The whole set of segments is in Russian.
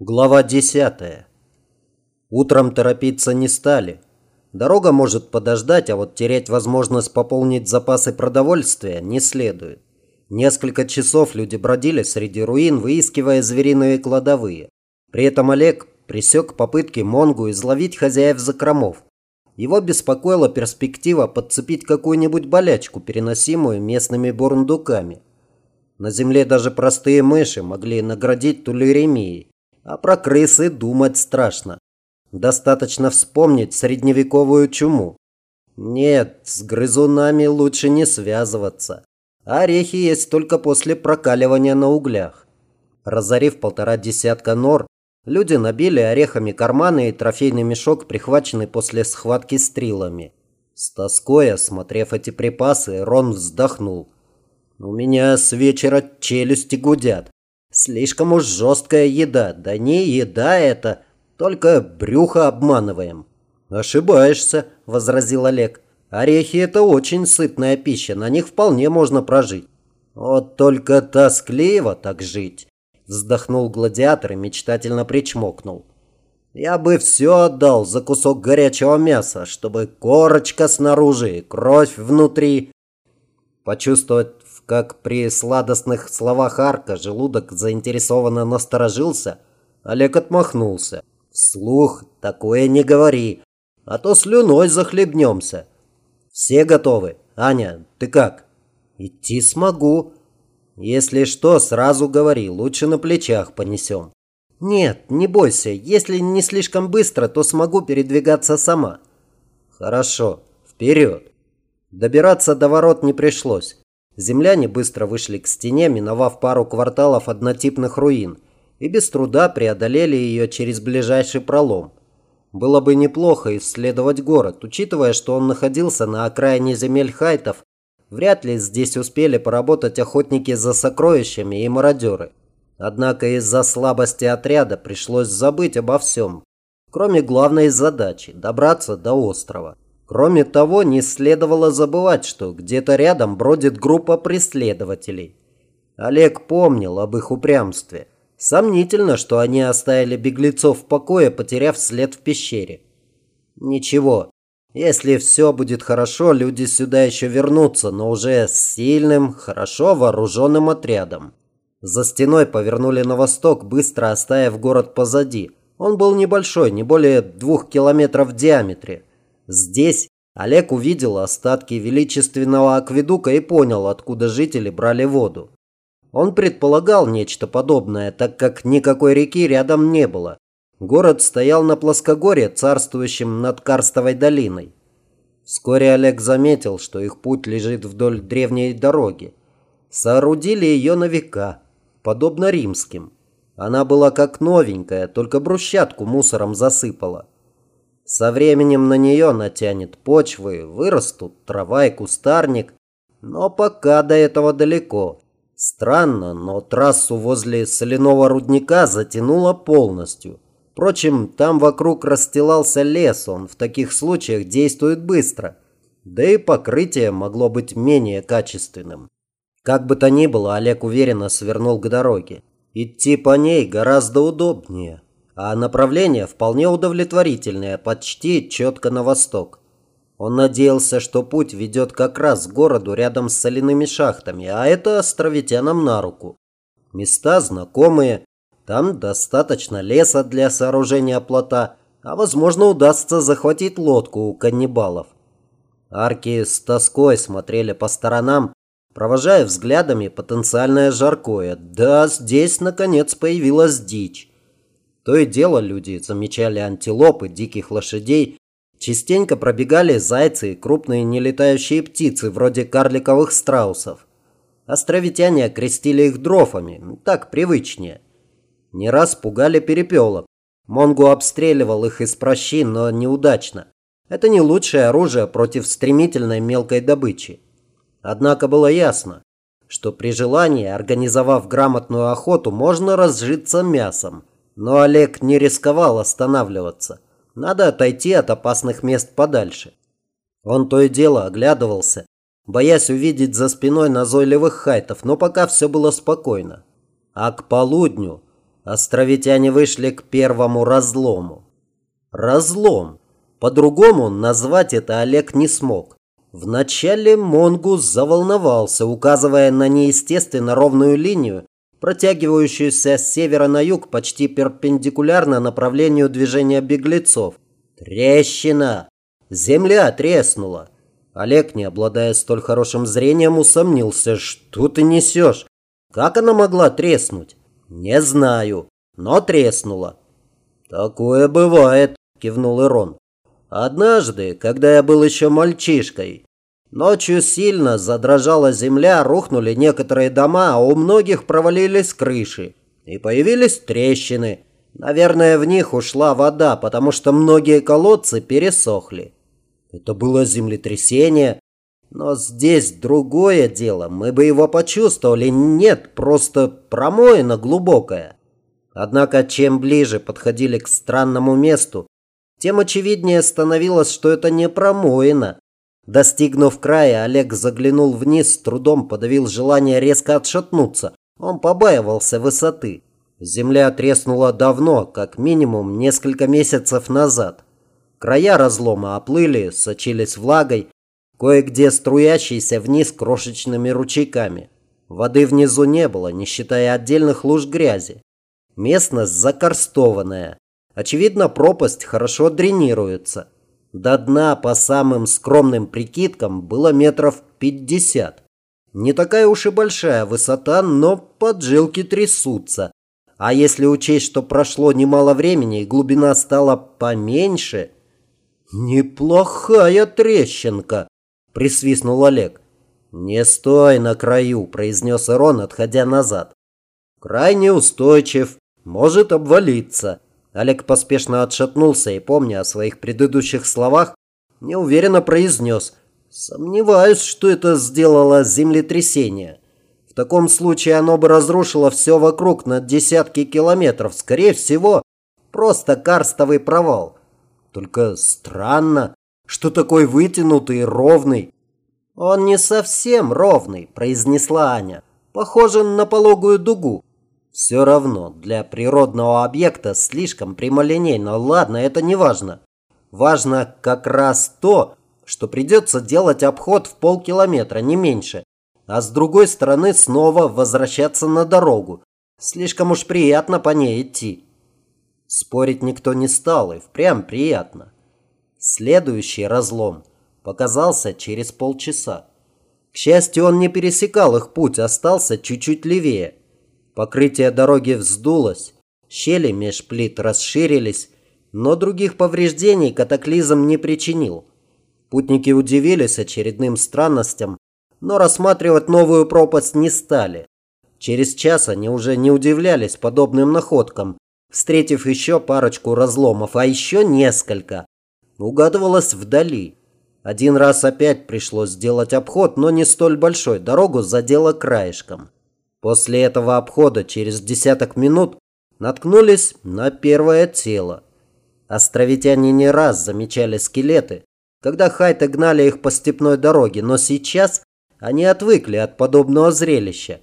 Глава 10. Утром торопиться не стали. Дорога может подождать, а вот терять возможность пополнить запасы продовольствия не следует. Несколько часов люди бродили среди руин, выискивая звериные кладовые. При этом Олег пресек попытки Монгу изловить хозяев закромов. Его беспокоила перспектива подцепить какую-нибудь болячку, переносимую местными бурундуками. На земле даже простые мыши могли наградить тулеремией. А про крысы думать страшно. Достаточно вспомнить средневековую чуму. Нет, с грызунами лучше не связываться. Орехи есть только после прокаливания на углях. Разорив полтора десятка нор, люди набили орехами карманы и трофейный мешок, прихваченный после схватки с трилами. С тоской, осмотрев эти припасы, Рон вздохнул. «У меня с вечера челюсти гудят. Слишком уж жесткая еда. Да не еда это, только брюхо обманываем. Ошибаешься, возразил Олег. Орехи это очень сытная пища, на них вполне можно прожить. Вот только тоскливо так жить. Вздохнул гладиатор и мечтательно причмокнул. Я бы все отдал за кусок горячего мяса, чтобы корочка снаружи и кровь внутри. Почувствовать как при сладостных словах Арка желудок заинтересованно насторожился, Олег отмахнулся. «Вслух такое не говори, а то слюной захлебнемся. Все готовы? Аня, ты как?» «Идти смогу. Если что, сразу говори, лучше на плечах понесем». «Нет, не бойся, если не слишком быстро, то смогу передвигаться сама». «Хорошо, вперед». Добираться до ворот не пришлось. Земляне быстро вышли к стене, миновав пару кварталов однотипных руин, и без труда преодолели ее через ближайший пролом. Было бы неплохо исследовать город, учитывая, что он находился на окраине земель хайтов. Вряд ли здесь успели поработать охотники за сокровищами и мародеры. Однако из-за слабости отряда пришлось забыть обо всем, кроме главной задачи – добраться до острова. Кроме того, не следовало забывать, что где-то рядом бродит группа преследователей. Олег помнил об их упрямстве. Сомнительно, что они оставили беглецов в покое, потеряв след в пещере. Ничего, если все будет хорошо, люди сюда еще вернутся, но уже с сильным, хорошо вооруженным отрядом. За стеной повернули на восток, быстро оставив город позади. Он был небольшой, не более двух километров в диаметре. Здесь Олег увидел остатки величественного акведука и понял, откуда жители брали воду. Он предполагал нечто подобное, так как никакой реки рядом не было. Город стоял на плоскогорье, царствующем над Карстовой долиной. Вскоре Олег заметил, что их путь лежит вдоль древней дороги. Соорудили ее на века, подобно римским. Она была как новенькая, только брусчатку мусором засыпала. Со временем на нее натянет почвы, вырастут трава и кустарник. Но пока до этого далеко. Странно, но трассу возле соляного рудника затянуло полностью. Впрочем, там вокруг расстилался лес, он в таких случаях действует быстро. Да и покрытие могло быть менее качественным. Как бы то ни было, Олег уверенно свернул к дороге. Идти по ней гораздо удобнее а направление вполне удовлетворительное, почти четко на восток. Он надеялся, что путь ведет как раз к городу рядом с соляными шахтами, а это островитянам на руку. Места знакомые, там достаточно леса для сооружения плота, а возможно удастся захватить лодку у каннибалов. Арки с тоской смотрели по сторонам, провожая взглядами потенциальное жаркое. Да, здесь наконец появилась дичь. То и дело люди замечали антилопы, диких лошадей. Частенько пробегали зайцы и крупные нелетающие птицы, вроде карликовых страусов. Островитяне окрестили их дрофами, так привычнее. Не раз пугали перепелок. Монгу обстреливал их из прощи, но неудачно. Это не лучшее оружие против стремительной мелкой добычи. Однако было ясно, что при желании, организовав грамотную охоту, можно разжиться мясом. Но Олег не рисковал останавливаться. Надо отойти от опасных мест подальше. Он то и дело оглядывался, боясь увидеть за спиной назойливых хайтов, но пока все было спокойно. А к полудню островитяне вышли к первому разлому. Разлом. По-другому назвать это Олег не смог. Вначале Монгус заволновался, указывая на неестественно ровную линию, протягивающуюся с севера на юг почти перпендикулярно направлению движения беглецов. Трещина! Земля треснула! Олег, не обладая столь хорошим зрением, усомнился. Что ты несешь? Как она могла треснуть? Не знаю, но треснула. Такое бывает, кивнул Ирон. Однажды, когда я был еще мальчишкой, ночью сильно задрожала земля, рухнули некоторые дома, а у многих провалились крыши. И появились трещины. Наверное, в них ушла вода, потому что многие колодцы пересохли. Это было землетрясение. Но здесь другое дело. Мы бы его почувствовали. Нет, просто промоина глубокая. Однако, чем ближе подходили к странному месту, тем очевиднее становилось, что это не промоина. Достигнув края, Олег заглянул вниз, с трудом подавил желание резко отшатнуться. Он побаивался высоты. Земля треснула давно, как минимум несколько месяцев назад. Края разлома оплыли, сочились влагой, кое-где струящейся вниз крошечными ручейками. Воды внизу не было, не считая отдельных луж грязи. Местность закарстованная. Очевидно, пропасть хорошо дренируется. До дна, по самым скромным прикидкам, было метров пятьдесят. Не такая уж и большая высота, но поджилки трясутся. А если учесть, что прошло немало времени и глубина стала поменьше... «Неплохая трещинка!» – присвистнул Олег. «Не стой на краю», – произнес Ирон, отходя назад. «Крайне устойчив, может обвалиться». Олег поспешно отшатнулся и, помня о своих предыдущих словах, неуверенно произнес «Сомневаюсь, что это сделало землетрясение. В таком случае оно бы разрушило все вокруг на десятки километров. Скорее всего, просто карстовый провал. Только странно, что такой вытянутый и ровный». «Он не совсем ровный», – произнесла Аня. «Похоже на пологую дугу». Все равно, для природного объекта слишком прямолинейно. Ладно, это не важно. Важно как раз то, что придется делать обход в полкилометра, не меньше. А с другой стороны снова возвращаться на дорогу. Слишком уж приятно по ней идти. Спорить никто не стал, и впрямь приятно. Следующий разлом показался через полчаса. К счастью, он не пересекал их путь, остался чуть-чуть левее. Покрытие дороги вздулось, щели меж плит расширились, но других повреждений катаклизм не причинил. Путники удивились очередным странностям, но рассматривать новую пропасть не стали. Через час они уже не удивлялись подобным находкам, встретив еще парочку разломов, а еще несколько. Угадывалось вдали. Один раз опять пришлось сделать обход, но не столь большой, дорогу задело краешком. После этого обхода через десяток минут наткнулись на первое тело. Островитяне не раз замечали скелеты, когда хайты гнали их по степной дороге, но сейчас они отвыкли от подобного зрелища.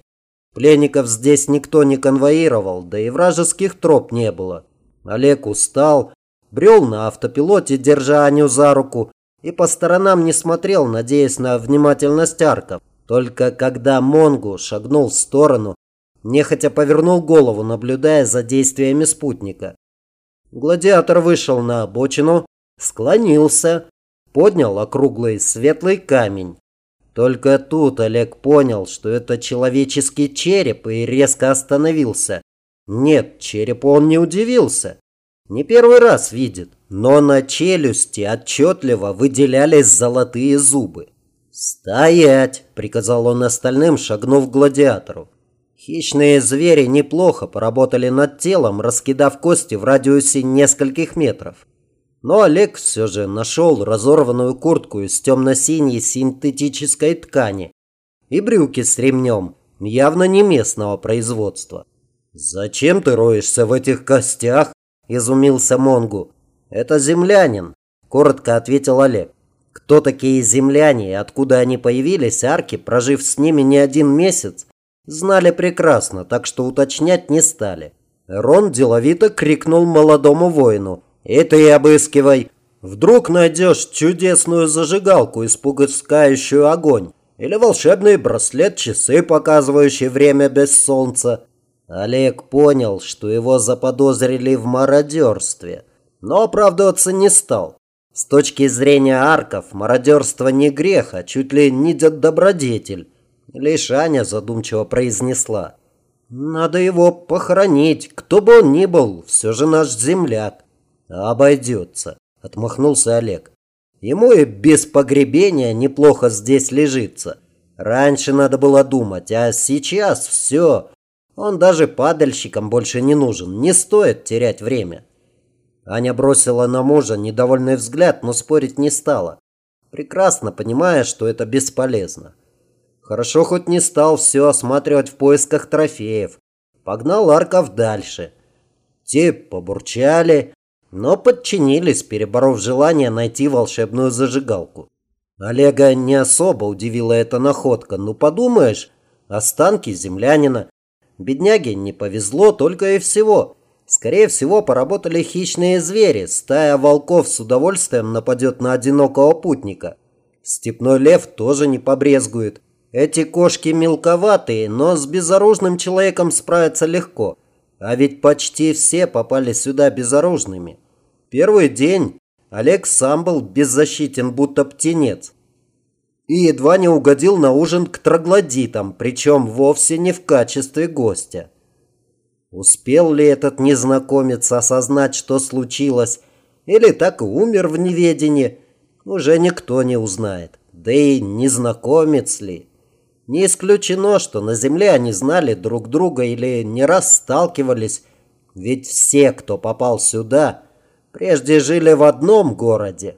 Пленников здесь никто не конвоировал, да и вражеских троп не было. Олег устал, брел на автопилоте, держа Аню за руку, и по сторонам не смотрел, надеясь на внимательность арков. Только когда Монгу шагнул в сторону, нехотя повернул голову, наблюдая за действиями спутника. Гладиатор вышел на обочину, склонился, поднял округлый светлый камень. Только тут Олег понял, что это человеческий череп и резко остановился. Нет, черепу он не удивился. Не первый раз видит, но на челюсти отчетливо выделялись золотые зубы. «Стоять!» – приказал он остальным, шагнув к гладиатору. Хищные звери неплохо поработали над телом, раскидав кости в радиусе нескольких метров. Но Олег все же нашел разорванную куртку из темно-синей синтетической ткани и брюки с ремнем, явно не местного производства. «Зачем ты роешься в этих костях?» – изумился Монгу. «Это землянин», – коротко ответил Олег. Кто такие земляне и откуда они появились, арки, прожив с ними не один месяц, знали прекрасно, так что уточнять не стали. Рон деловито крикнул молодому воину. «И ты обыскивай! Вдруг найдешь чудесную зажигалку, испускающую огонь, или волшебный браслет-часы, показывающий время без солнца». Олег понял, что его заподозрили в мародерстве, но оправдываться не стал. С точки зрения арков, мародерство не грех, а чуть ли не добродетель. Лишь задумчиво произнесла. «Надо его похоронить, кто бы он ни был, все же наш земляк». «Обойдется», – отмахнулся Олег. «Ему и без погребения неплохо здесь лежится. Раньше надо было думать, а сейчас все. Он даже падальщикам больше не нужен, не стоит терять время». Аня бросила на мужа недовольный взгляд, но спорить не стала, прекрасно понимая, что это бесполезно. Хорошо хоть не стал все осматривать в поисках трофеев. Погнал арков дальше. Те побурчали, но подчинились, переборов желание найти волшебную зажигалку. Олега не особо удивила эта находка. Ну подумаешь, останки землянина. Бедняге не повезло только и всего. Скорее всего, поработали хищные звери. Стая волков с удовольствием нападет на одинокого путника. Степной лев тоже не побрезгует. Эти кошки мелковатые, но с безоружным человеком справиться легко. А ведь почти все попали сюда безоружными. Первый день Олег сам был беззащитен, будто птенец. И едва не угодил на ужин к троглодитам, причем вовсе не в качестве гостя. Успел ли этот незнакомец осознать, что случилось, или так умер в неведении, уже никто не узнает. Да и незнакомец ли? Не исключено, что на Земле они знали друг друга или не раз сталкивались, ведь все, кто попал сюда, прежде жили в одном городе.